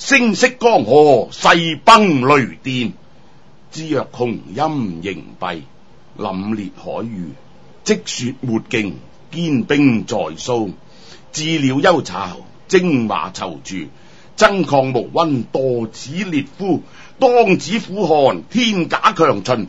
声色江河势崩雷电，知若穷阴凝闭凛冽海域积雪末劲坚冰在数治了忧巢精华踌躇增抗木温堕此烈夫。当子苦寒天假强秦。